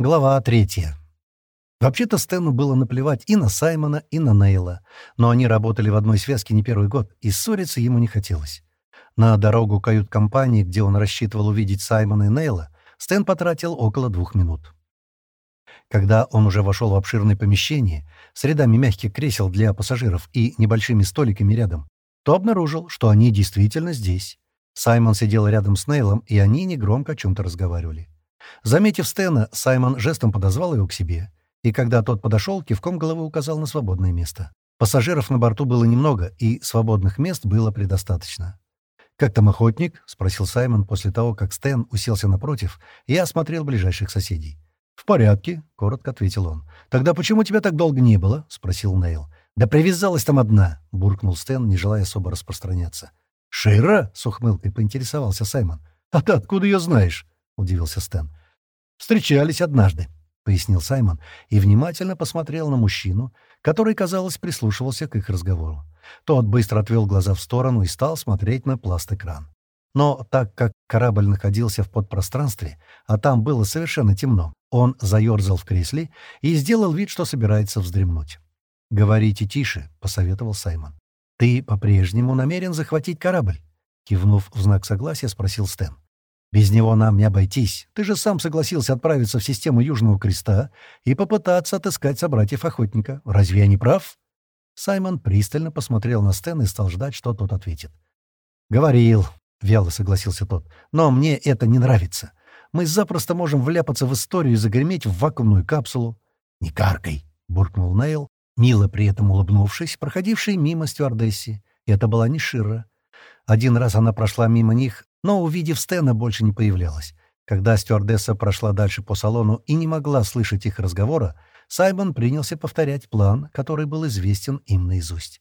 Глава третья. Вообще-то Стэну было наплевать и на Саймона, и на Нейла, но они работали в одной связке не первый год, и ссориться ему не хотелось. На дорогу кают-компании, где он рассчитывал увидеть Саймона и Нейла, Стэн потратил около двух минут. Когда он уже вошел в обширное помещение с рядами мягких кресел для пассажиров и небольшими столиками рядом, то обнаружил, что они действительно здесь. Саймон сидел рядом с Нейлом, и они негромко о чем-то разговаривали. Заметив Стена, Саймон жестом подозвал его к себе, и когда тот подошел, кивком головы указал на свободное место. Пассажиров на борту было немного, и свободных мест было предостаточно. «Как там охотник?» — спросил Саймон после того, как Стэн уселся напротив и осмотрел ближайших соседей. «В порядке», — коротко ответил он. «Тогда почему тебя так долго не было?» — спросил Нейл. «Да привязалась там одна», — буркнул Стэн, не желая особо распространяться. «Шира?» — с ухмылкой поинтересовался Саймон. «А ты откуда ее знаешь?» — удивился Стэн. «Встречались однажды», — пояснил Саймон и внимательно посмотрел на мужчину, который, казалось, прислушивался к их разговору. Тот быстро отвел глаза в сторону и стал смотреть на пласт-экран. Но так как корабль находился в подпространстве, а там было совершенно темно, он заерзал в кресле и сделал вид, что собирается вздремнуть. «Говорите тише», — посоветовал Саймон. «Ты по-прежнему намерен захватить корабль?» Кивнув в знак согласия, спросил Стэн. Без него нам не обойтись. Ты же сам согласился отправиться в систему Южного Креста и попытаться отыскать собратьев-охотника. Разве я не прав?» Саймон пристально посмотрел на Стэн и стал ждать, что тот ответит. «Говорил», — вяло согласился тот, — «но мне это не нравится. Мы запросто можем вляпаться в историю и загреметь в вакуумную капсулу». «Не каркай», — буркнул Нейл, мило при этом улыбнувшись, проходивший мимо стюардесси. Это была не Шира. Один раз она прошла мимо них, но, увидев Стэна, больше не появлялась. Когда стюардесса прошла дальше по салону и не могла слышать их разговора, Саймон принялся повторять план, который был известен им наизусть.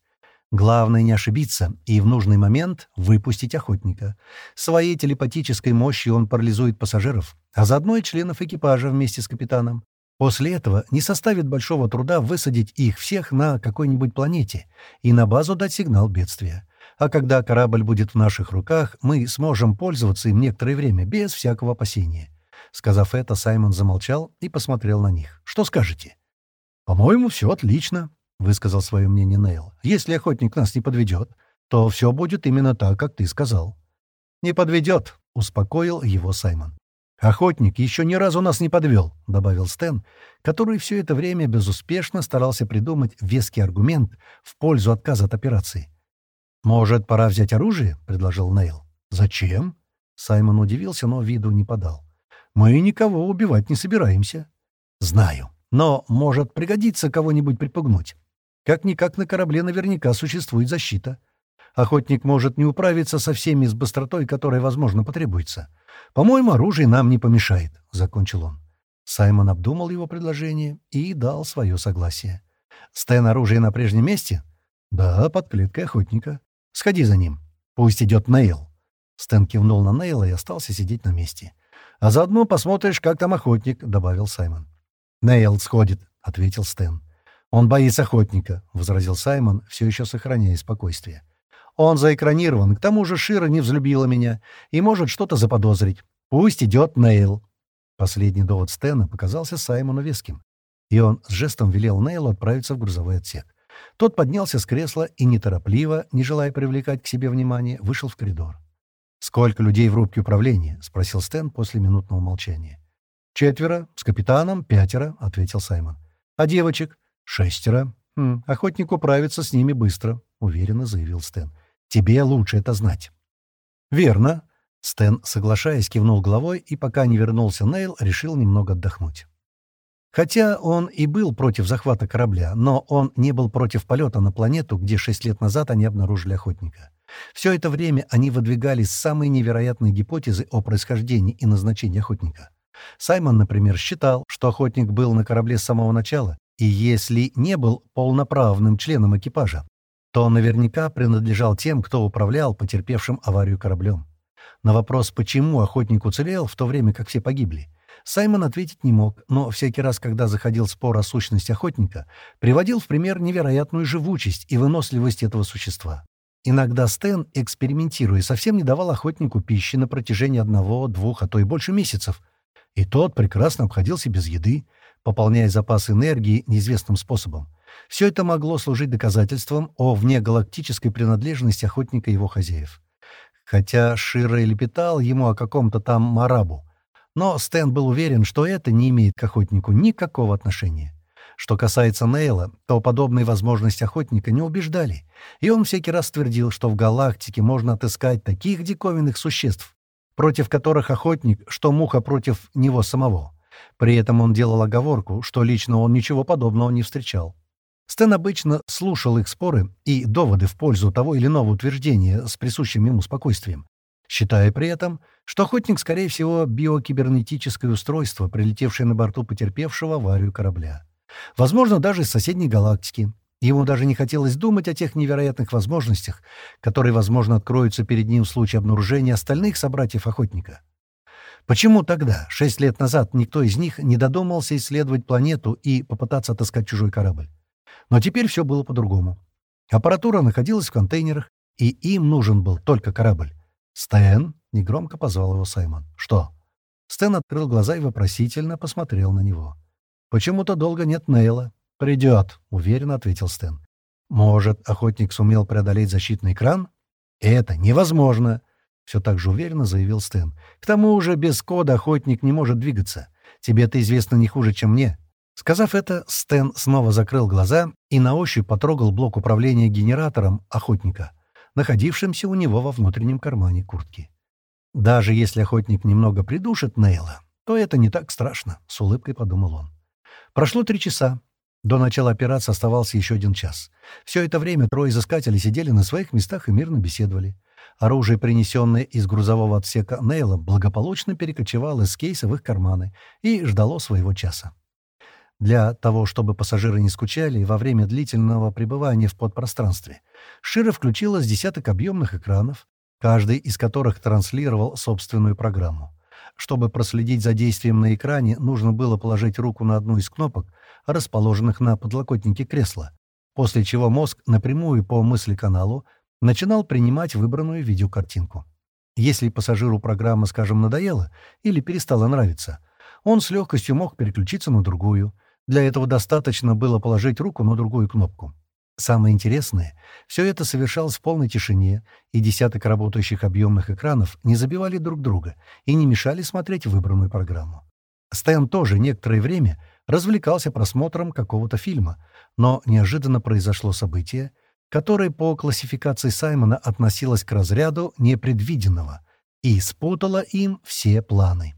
Главное не ошибиться и в нужный момент выпустить охотника. Своей телепатической мощью он парализует пассажиров, а заодно и членов экипажа вместе с капитаном. После этого не составит большого труда высадить их всех на какой-нибудь планете и на базу дать сигнал бедствия. А когда корабль будет в наших руках, мы сможем пользоваться им некоторое время, без всякого опасения». Сказав это, Саймон замолчал и посмотрел на них. «Что скажете?» «По-моему, все отлично», — высказал свое мнение Нейл. «Если охотник нас не подведет, то все будет именно так, как ты сказал». «Не подведет», — успокоил его Саймон. «Охотник еще ни разу нас не подвел», — добавил Стэн, который все это время безуспешно старался придумать веский аргумент в пользу отказа от операции. «Может, пора взять оружие?» — предложил Нейл. «Зачем?» Саймон удивился, но виду не подал. «Мы никого убивать не собираемся». «Знаю. Но, может, пригодится кого-нибудь припугнуть. Как-никак на корабле наверняка существует защита. Охотник может не управиться со всеми с быстротой, которая, возможно, потребуется. По-моему, оружие нам не помешает», — закончил он. Саймон обдумал его предложение и дал свое согласие. «Стэн оружие на прежнем месте?» «Да, под клеткой охотника». Сходи за ним. Пусть идет Нейл». Стэн кивнул на Нейла и остался сидеть на месте. «А заодно посмотришь, как там охотник», — добавил Саймон. «Нейл сходит», — ответил Стэн. «Он боится охотника», — возразил Саймон, все еще сохраняя спокойствие. «Он заэкранирован, к тому же Шира не взлюбила меня и может что-то заподозрить. Пусть идет Нейл». Последний довод Стэна показался Саймону веским, и он с жестом велел Нейлу отправиться в грузовой отсек. Тот поднялся с кресла и неторопливо, не желая привлекать к себе внимание, вышел в коридор. «Сколько людей в рубке управления?» — спросил Стэн после минутного молчания. «Четверо. С капитаном пятеро», — ответил Саймон. «А девочек?» «Шестеро. Хм, охотник управится с ними быстро», — уверенно заявил Стэн. «Тебе лучше это знать». «Верно». Стэн, соглашаясь, кивнул головой, и пока не вернулся Нейл, решил немного отдохнуть. Хотя он и был против захвата корабля, но он не был против полета на планету, где шесть лет назад они обнаружили охотника. Все это время они выдвигали самые невероятные гипотезы о происхождении и назначении охотника. Саймон, например, считал, что охотник был на корабле с самого начала, и если не был полноправным членом экипажа, то наверняка принадлежал тем, кто управлял потерпевшим аварию кораблем. На вопрос, почему охотник уцелел, в то время как все погибли, Саймон ответить не мог, но всякий раз, когда заходил спор о сущности охотника, приводил в пример невероятную живучесть и выносливость этого существа. Иногда Стэн, экспериментируя, совсем не давал охотнику пищи на протяжении одного, двух, а то и больше месяцев. И тот прекрасно обходился без еды, пополняя запас энергии неизвестным способом. Все это могло служить доказательством о внегалактической принадлежности охотника и его хозяев. Хотя Шира и лепетал ему о каком-то там марабу, но Стэн был уверен, что это не имеет к охотнику никакого отношения. Что касается Нейла, то подобные возможности охотника не убеждали, и он всякий раз твердил, что в галактике можно отыскать таких диковинных существ, против которых охотник, что муха против него самого. При этом он делал оговорку, что лично он ничего подобного не встречал. Стэн обычно слушал их споры и доводы в пользу того или иного утверждения с присущим ему спокойствием, считая при этом, что охотник, скорее всего, биокибернетическое устройство, прилетевшее на борту потерпевшего аварию корабля. Возможно, даже из соседней галактики. Ему даже не хотелось думать о тех невероятных возможностях, которые, возможно, откроются перед ним в случае обнаружения остальных собратьев-охотника. Почему тогда, шесть лет назад, никто из них не додумался исследовать планету и попытаться отыскать чужой корабль? Но теперь все было по-другому. Аппаратура находилась в контейнерах, и им нужен был только корабль. «Стэн!» — негромко позвал его Саймон. «Что?» Стэн открыл глаза и вопросительно посмотрел на него. «Почему-то долго нет Нейла». «Придет», — уверенно ответил Стэн. «Может, охотник сумел преодолеть защитный экран?» «Это невозможно», — все так же уверенно заявил Стэн. «К тому же без кода охотник не может двигаться. Тебе это известно не хуже, чем мне. Сказав это, Стэн снова закрыл глаза и на ощупь потрогал блок управления генератором охотника, находившимся у него во внутреннем кармане куртки. «Даже если охотник немного придушит Нейла, то это не так страшно», — с улыбкой подумал он. Прошло три часа. До начала операции оставался еще один час. Все это время трое изыскателей сидели на своих местах и мирно беседовали. Оружие, принесенное из грузового отсека Нейла, благополучно перекочевало из кейса в их карманы и ждало своего часа. Для того, чтобы пассажиры не скучали во время длительного пребывания в подпространстве, Шира включила с десяток объемных экранов, каждый из которых транслировал собственную программу. Чтобы проследить за действием на экране, нужно было положить руку на одну из кнопок, расположенных на подлокотнике кресла, после чего мозг напрямую по мысли-каналу начинал принимать выбранную видеокартинку. Если пассажиру программа, скажем, надоела или перестала нравиться, он с легкостью мог переключиться на другую — для этого достаточно было положить руку на другую кнопку. Самое интересное, все это совершалось в полной тишине, и десяток работающих объемных экранов не забивали друг друга и не мешали смотреть выбранную программу. Стэн тоже некоторое время развлекался просмотром какого-то фильма, но неожиданно произошло событие, которое по классификации Саймона относилось к разряду непредвиденного и спутало им все планы.